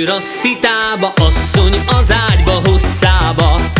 Szőr a szitába, asszony az ágyba hosszába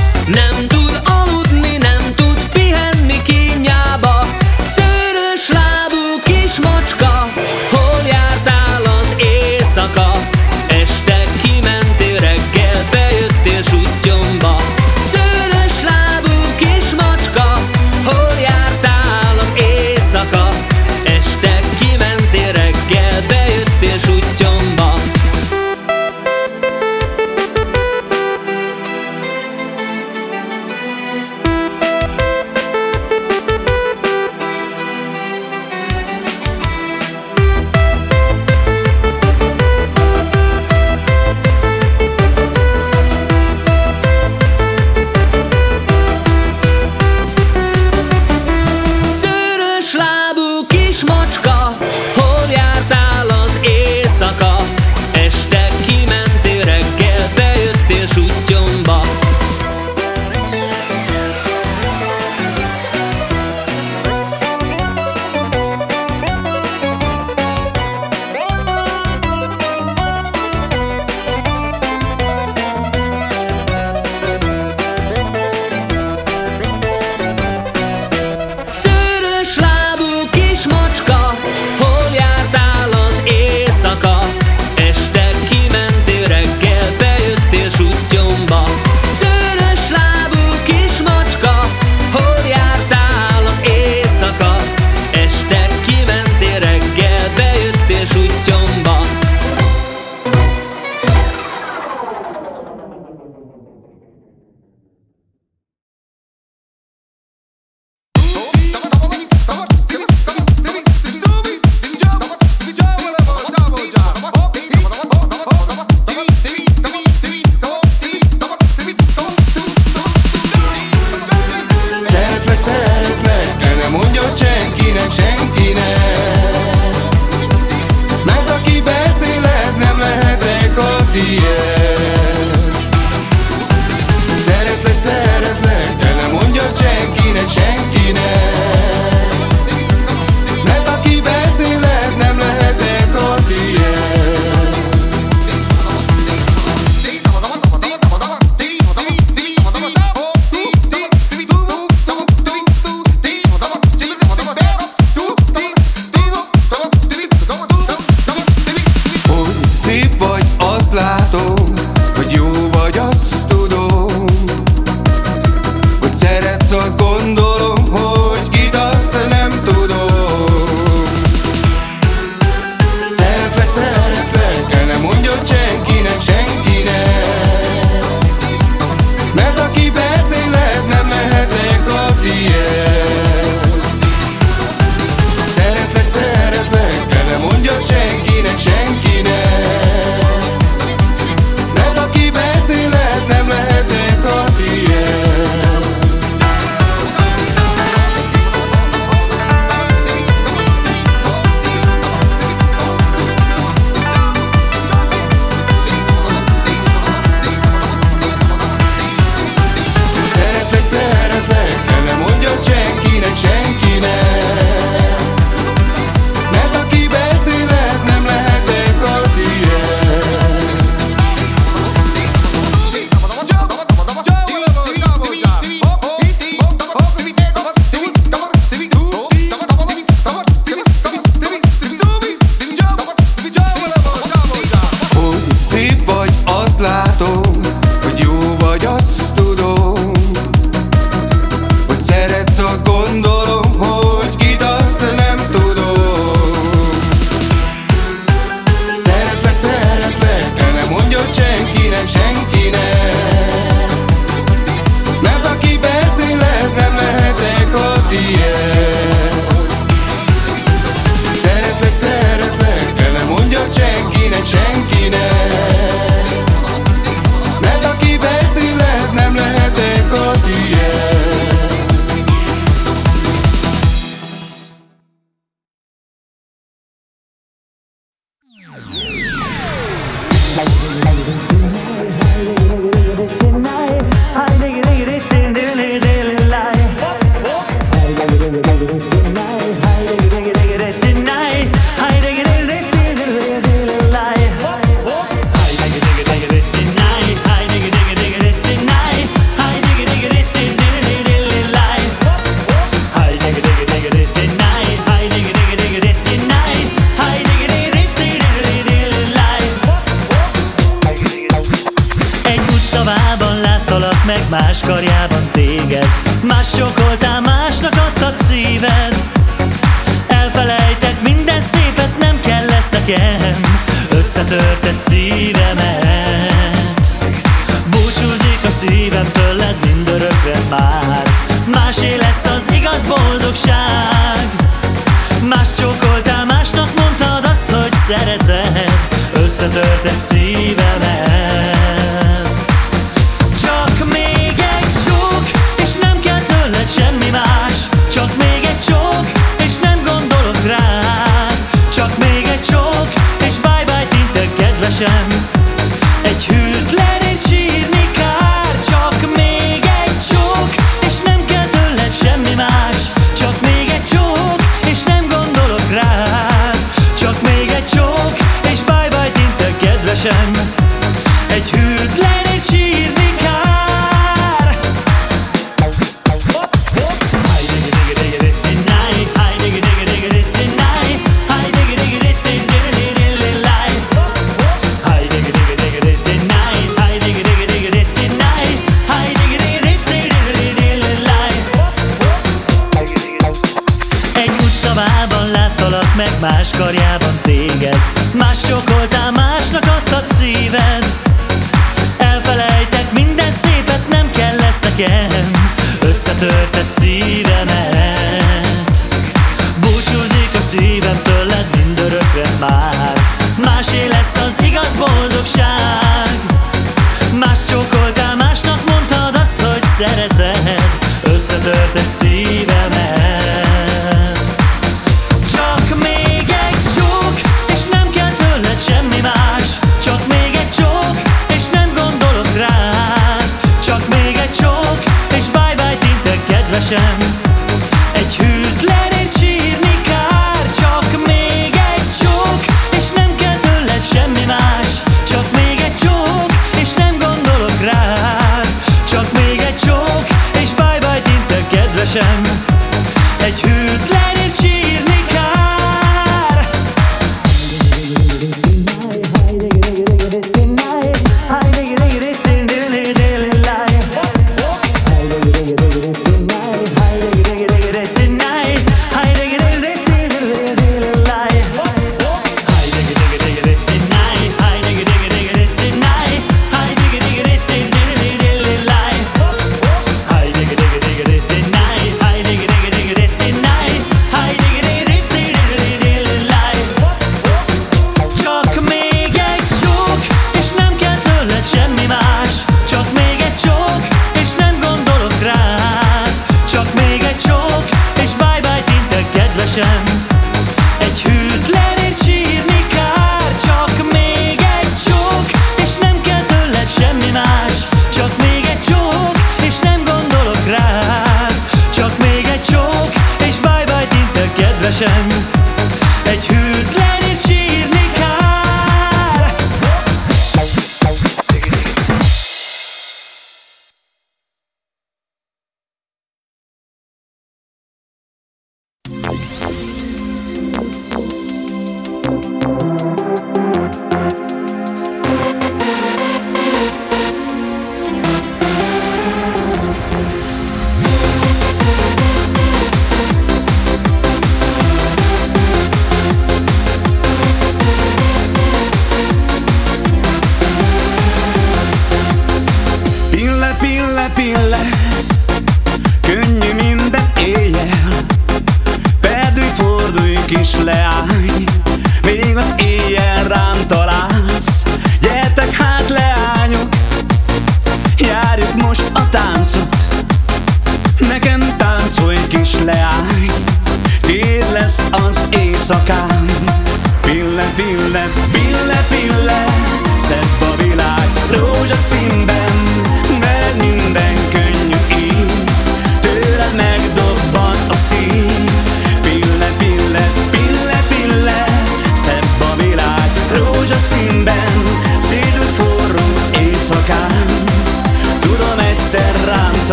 más karját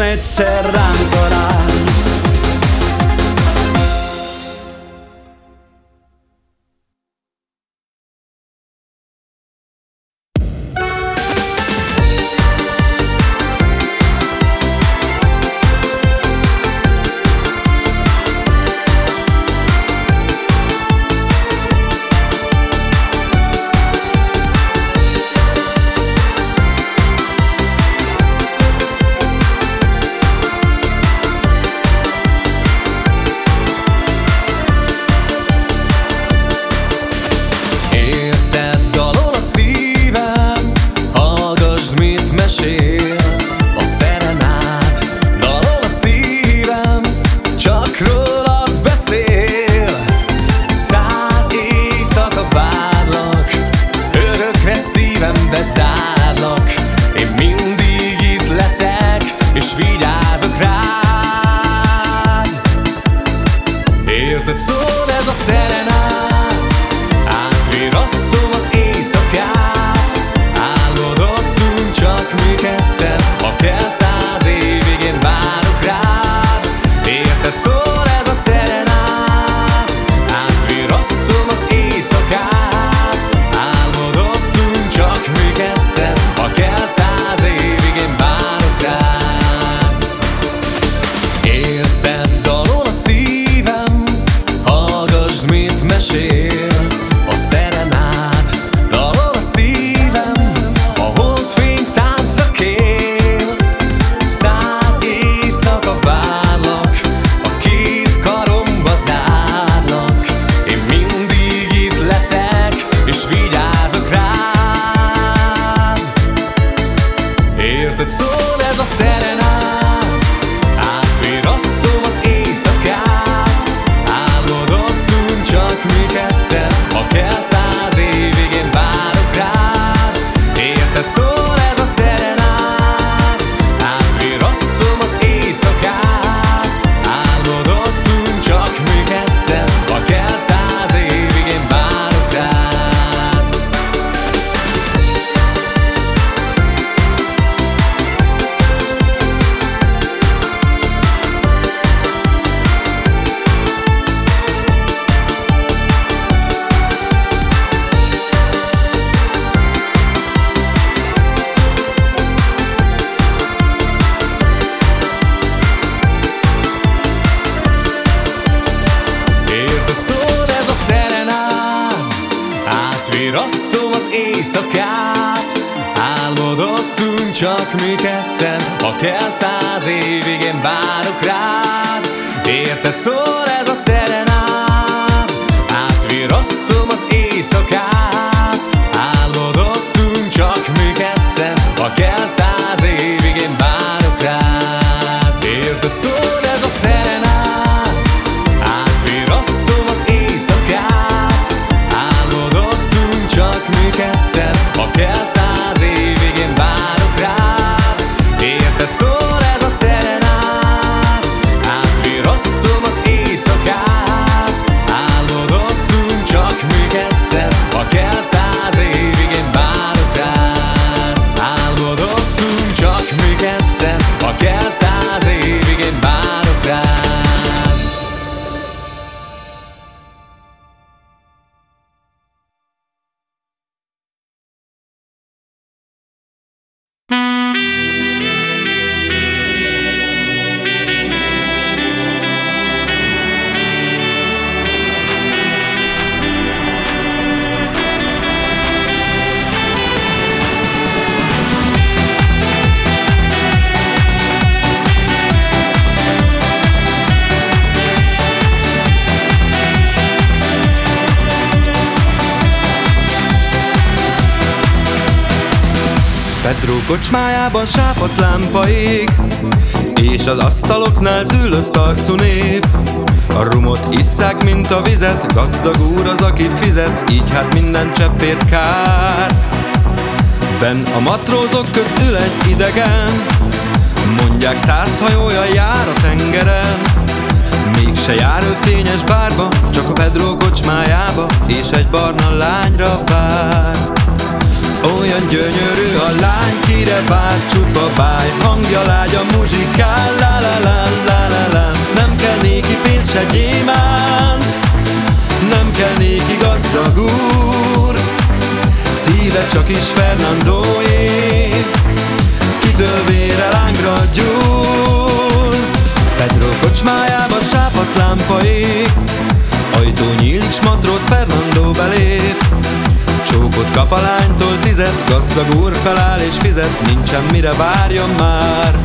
egyszer ránk találsz kocsmájában sápat lámpaik És az asztaloknál zűlött arcú nép. A rumot isszák, mint a vizet Gazdag úr az, aki fizet Így hát minden cseppért kár. Ben a matrózok közt ül egy idegen Mondják száz hajója jár a tengeren. Mégse jár ő fényes bárba Csak a Pedro kocsmájába És egy barna lányra vár olyan gyönyörű a lány, kire vár csupa báj. Hangja lágy a muzsikál, la la la la la la Nem kell néki pénz se gyémánt Nem kell néki gazdag úr. Szíve csak is Fernandóé. Kitől vére lángra gyúl. Pedro kocsmájába sápat lámpai Ajtó nyílik, s matróz Fernando belép Csókot kap a lánytól tizet Gazdag úr feláll és fizet Nincsen mire várjon már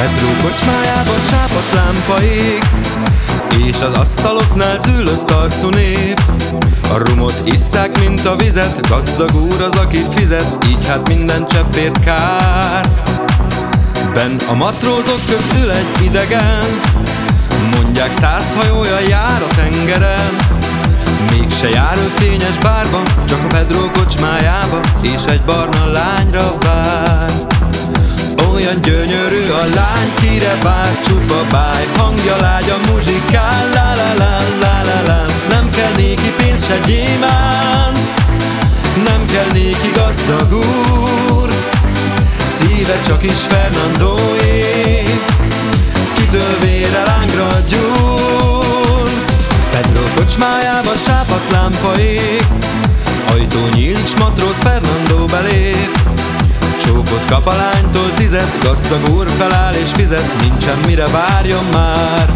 Pedro kocsmájában sápat lámpaik És az asztaloknál zűlött arcú nép. A rumot isszák, mint a vizet Gazdag úr az, aki fizet Így hát minden cseppért kár. Ben a matrózok közt ül egy idegen Mondják száz hajója jár a tengeren. Mégse jár ő fényes bárba Csak a Pedro kocsmájába És egy barna lányra vár olyan gyönyörű a lány, kire vár csupa báj. Hangja lágy a muzsikál, la la la la la la. Nem kell néki pénz se gyémánt Nem kell néki gazdag úr. Szíve csak is Fernandóé Kitől vére lángra gyúl Pedro kocsmájába sápat lámpaik Ajtó nyílik, matróz Fernando belép Csókot kap a lánytól tizet Gazdag úr feláll és fizet Nincsen mire várjon már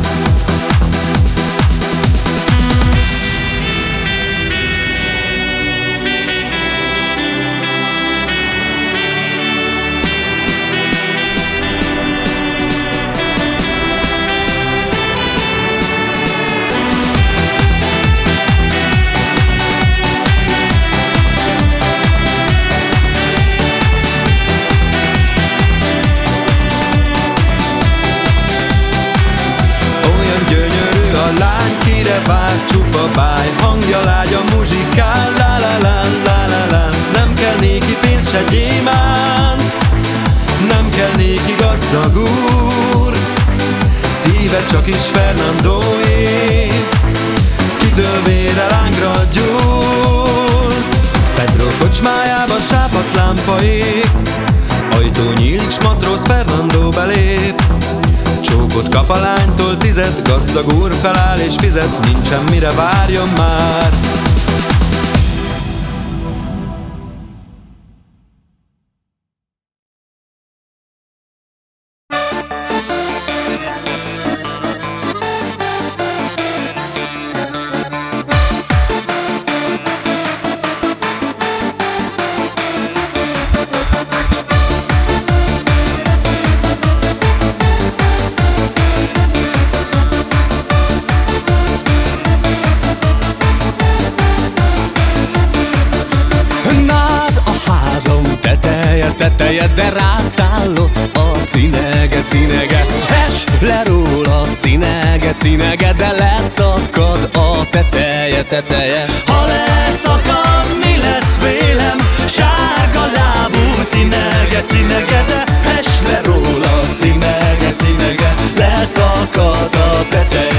kire vár csupa báj Hangja lágy a muzsikál, la la la la la la Nem kell néki pénz se gyémánt Nem kell néki gazdag úr. Szíve csak is Fernandóé Kitől vére lángra gyúl Pedro kocsmájába sápat lámpaik Ajtó nyílik, s matróz Fernando belép Csókot kap a lánytól tizet Gazdag úr feláll és fizet Nincsen mire várjon már teteje, teteje. Ha leszakad, mi lesz vélem? Sárga lábú cinege, cinege De hes le róla, cinege, cinege. Leszakad a teteje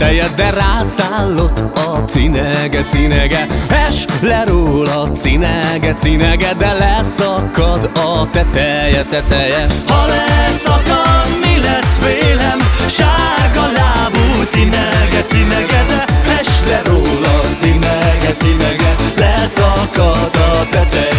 teteje, de rászállott a cinege, cinege. Es le róla cinege, cinege, de leszakad a teteje, teteje. Ha leszakad, mi lesz vélem? Sárga lábú cinege, cinege De es le róla cinege, cinege. Leszakad a teteje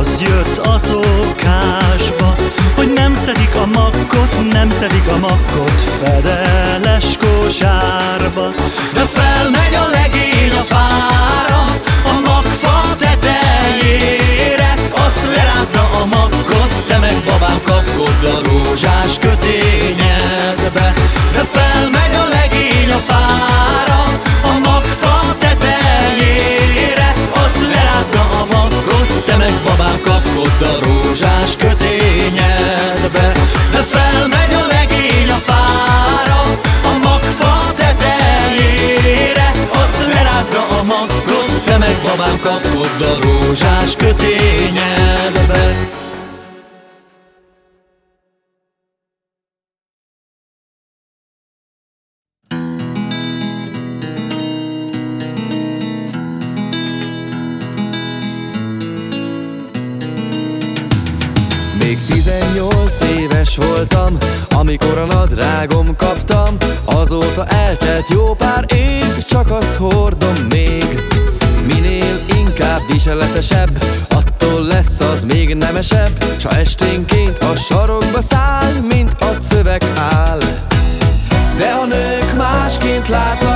Az jött a szokásba Hogy nem szedik a makkot, nem szedik a makkot Fedeles kosárba. De felmegy a legény a fára A magfa tetejére Azt lerázza a makkot Te meg babám kapkod a rózsás babám kapkod a rózsás kötényedbe Még 18 éves voltam, amikor a nadrágom kaptam Azóta eltelt jó viseletesebb, attól lesz az még nemesebb S ha esténként a sarokba száll, mint a szöveg áll. De a nők másként látnak,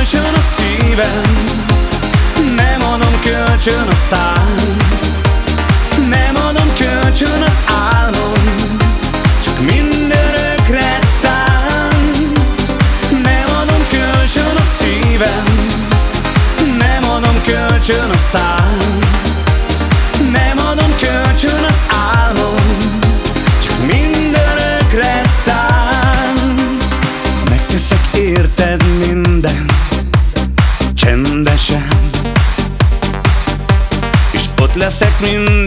kölcsön a szívem. Nem adom kölcsön a szám. Nem adom kölcsön az álmom. Csak mindörökre tám Nem adom kölcsön a szívem. Nem adom kölcsön a szám. set me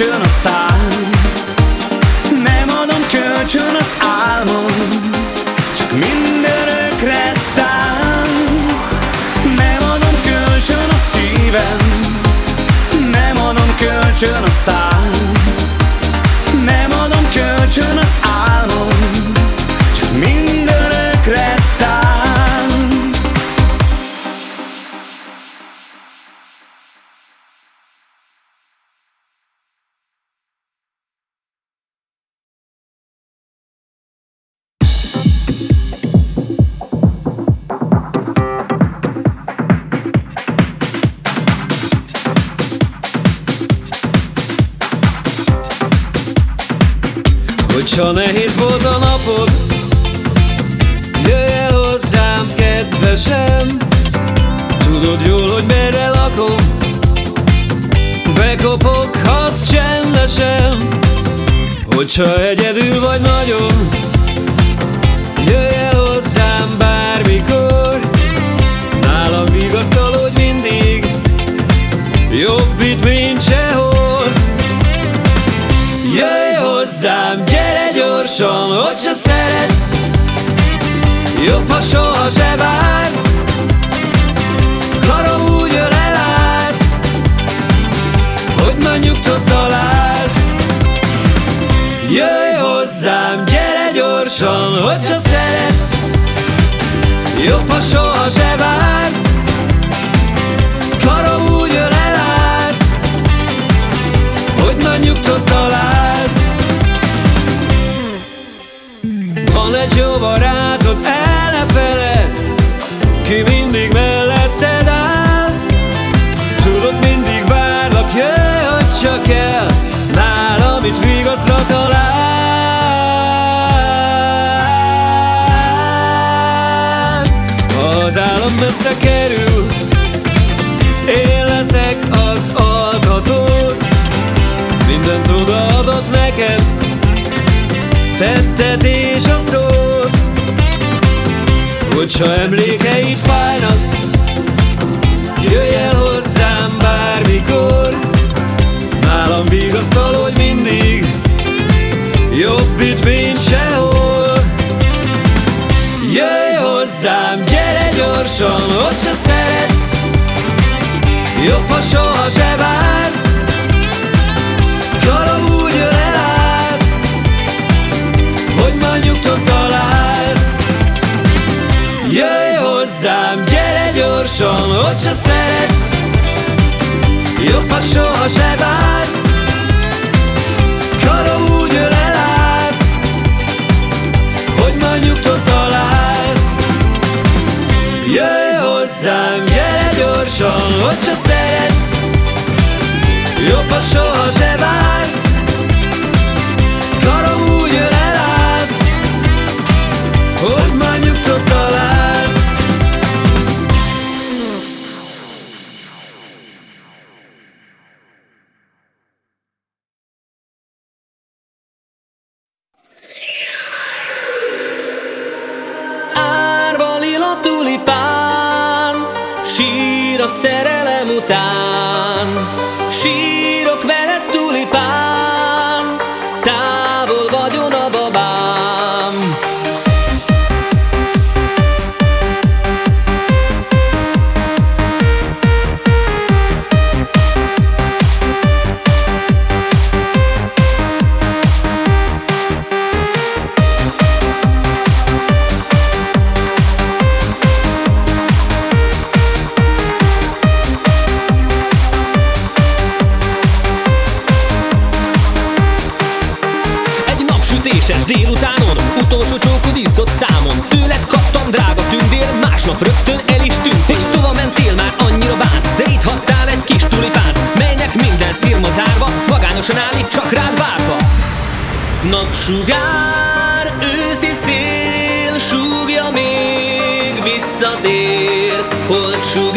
kölcsön a szám. Nem adom kölcsön az álmom Csak mindörökre tám Nem adom kölcsön a szívem Nem adom kölcsön a szám. gyorsan, hogyha szeretsz Jobb, ha soha se vársz. Hogyha emlékeid fájnak Jöjj el hozzám bármikor. Nálam vigasztal, hogy mindig Jobb itt, mint sehol. Jöjj hozzám, gyere gyorsan, hogyha szeretsz. Jobb, ha soha se vár. Olcsón, hogyha szeretsz Jobb, ha soha se válsz Karom úgy ölel át Hogy majd nyugtot találsz. Jöjj hozzám, gyere gyorsan Hogyha szeretsz Jobb, ha soha se szerelem után. tulipán Melynek minden szirma zárva magányosan állít, csak rád várva. Napsugár, őszi szél Súgja még visszatér Hol súg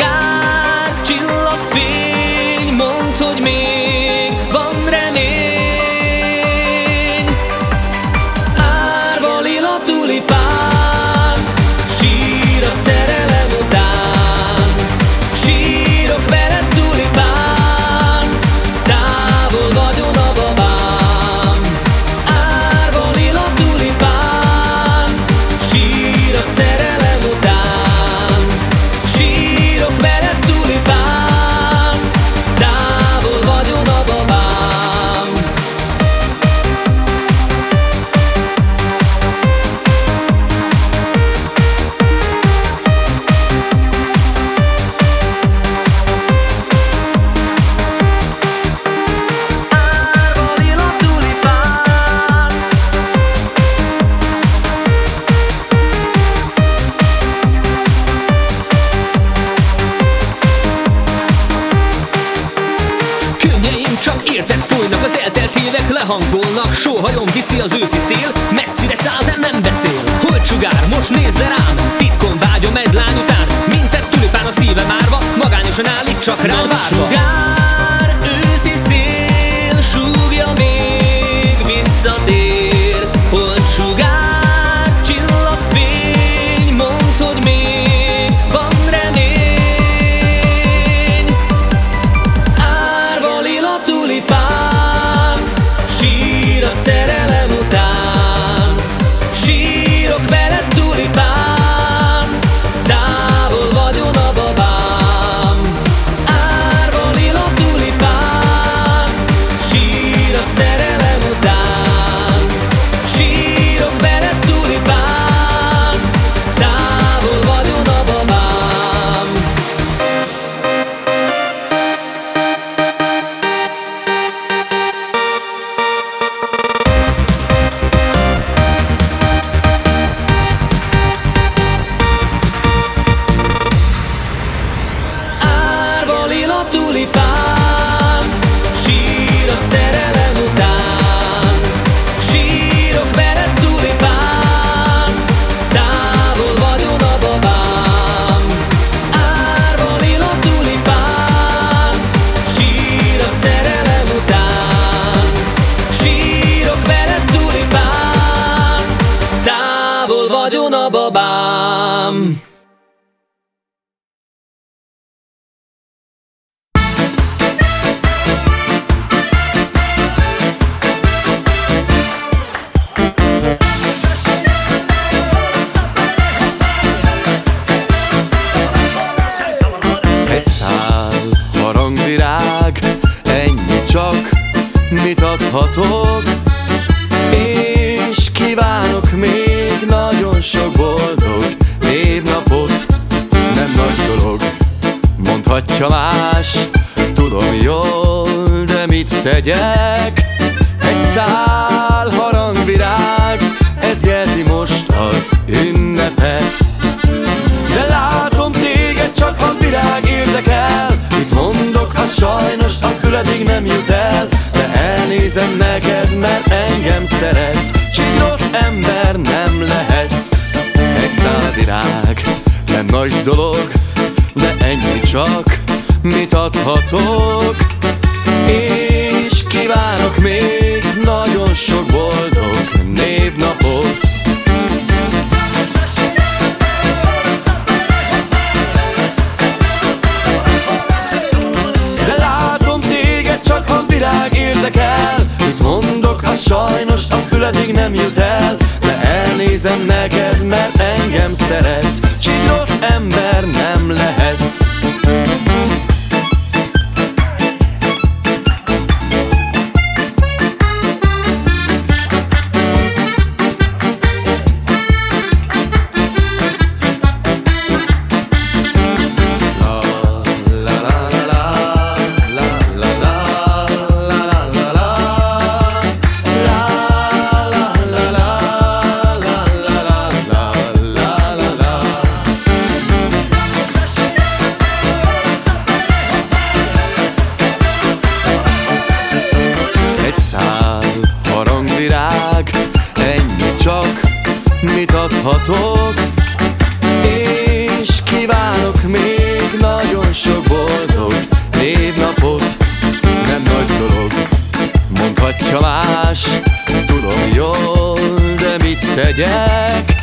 tegyek.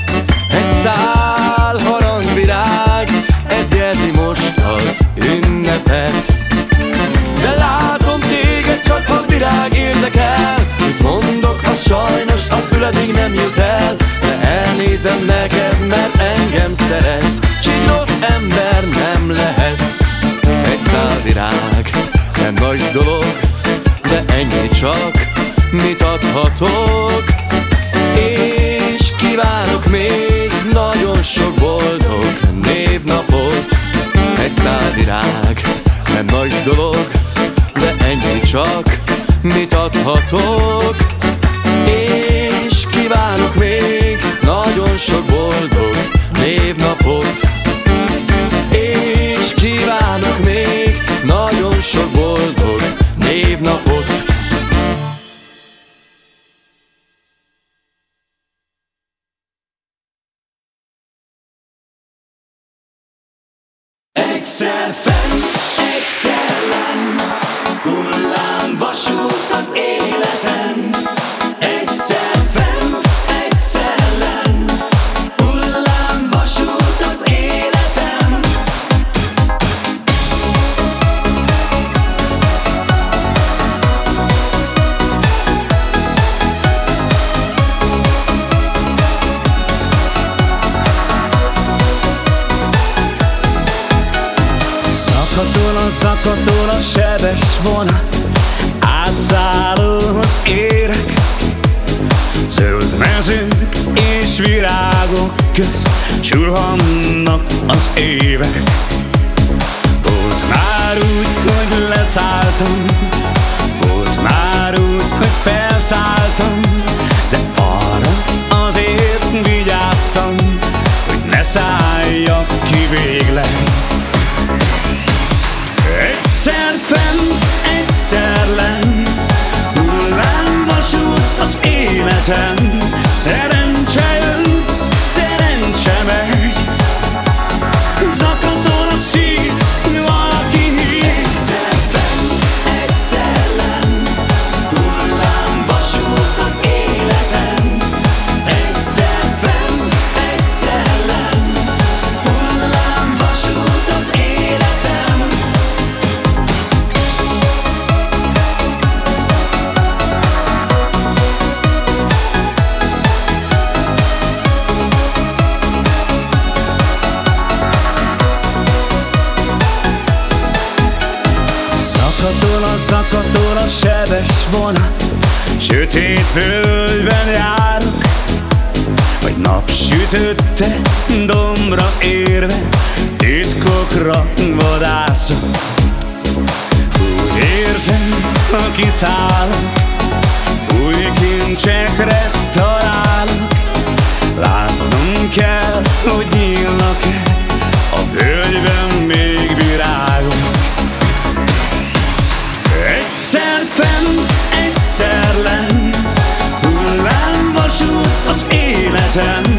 Egy szál harangvirág, ez jelzi most az ünnepet. De látom téged, csak a virág érdekel. Mit mondok, az sajnos a füledig nem jut el. De elnézem neked, mert engem szeretsz. Rossz ember nem lehetsz. Egy szál virág, nem nagy dolog De ennyi csak, mit adhatok virág, nem nagy dolog de ennyi csak, mit adhatok? És kívánok még nagyon sok boldog névnapot. És kívánok még nagyon sok boldog névnapot Szakadul a szakadul a sebes vonat. Átszálló az érek. Zöld mezők és virágok közt Surhannak az évek. Volt már úgy, hogy leszálltam. Volt már úgy, hogy felszálltam. De arra azért vigyáztam Hogy ne szálljak ki végleg Fenn, egyszer lenn Hullámvasút az életem Földben járok Vagy napsütötte dombra érve Titkokra vadászok Úgy érzem, ha kiszállok Új kincsekre találok Látnom kell, hogy nyílnak-e A völgyben még életem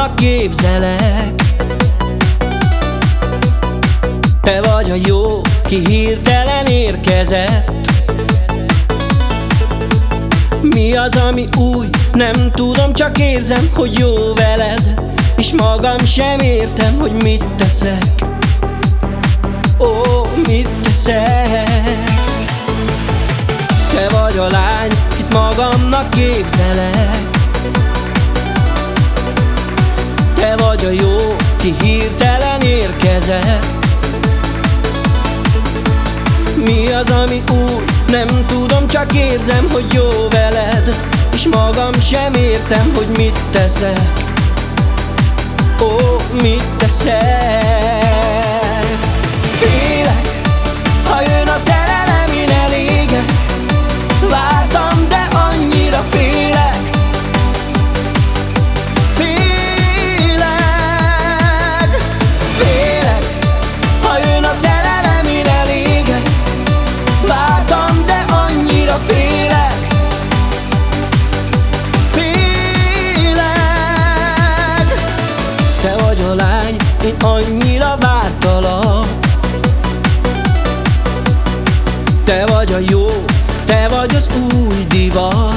magamnak képzelek. Te vagy a jó, ki hirtelen érkezett. Mi az, ami új? Nem tudom, csak érzem, hogy jó veled. És magam sem értem, hogy mit teszek. Ó, mit teszek. Te vagy a lány, kit magamnak képzelek Te vagy a jó, ki hirtelen érkezett. Mi az, ami új? Nem tudom, csak érzem, hogy jó veled És magam sem értem, hogy mit teszek. Ó, mit teszek? Félek, annyira vártalak. Te vagy a jó, te vagy az új divat.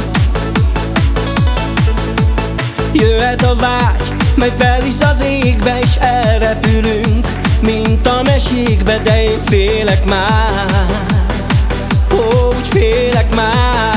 Jöhet a vágy, mely felvisz az égbe És elrepülünk, mint a mesékbe De én félek már. Ó, úgy félek már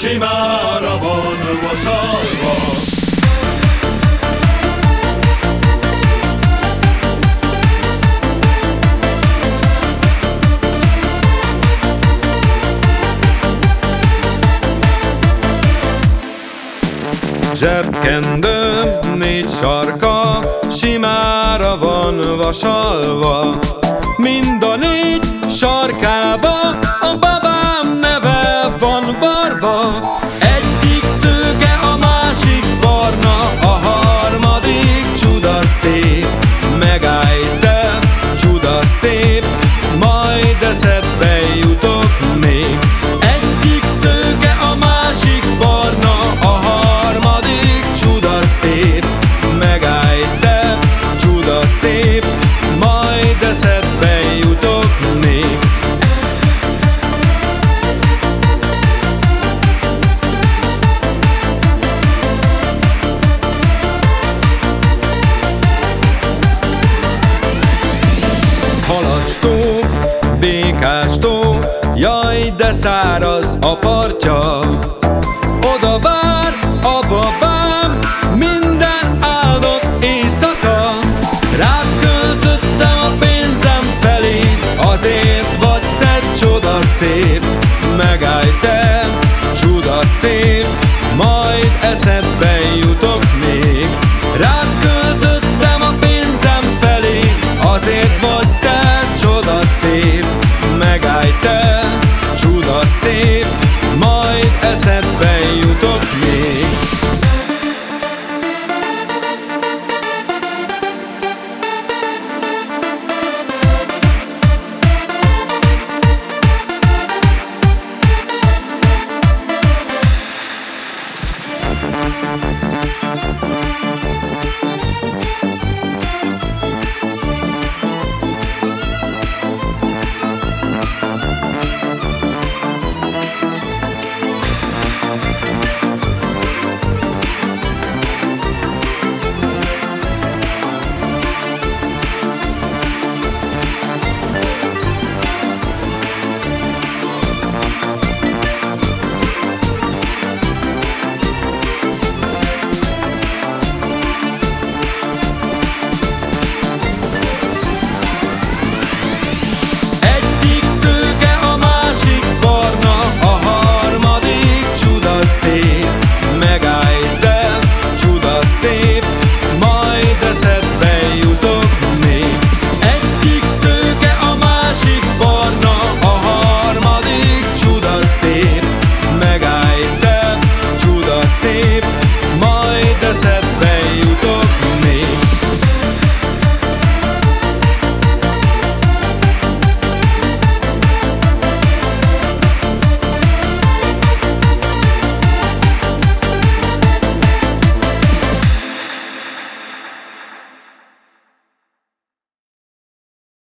simára van vasalva, Zsebkendőm négy sarka, simára van vasalva, mind a négy sarkába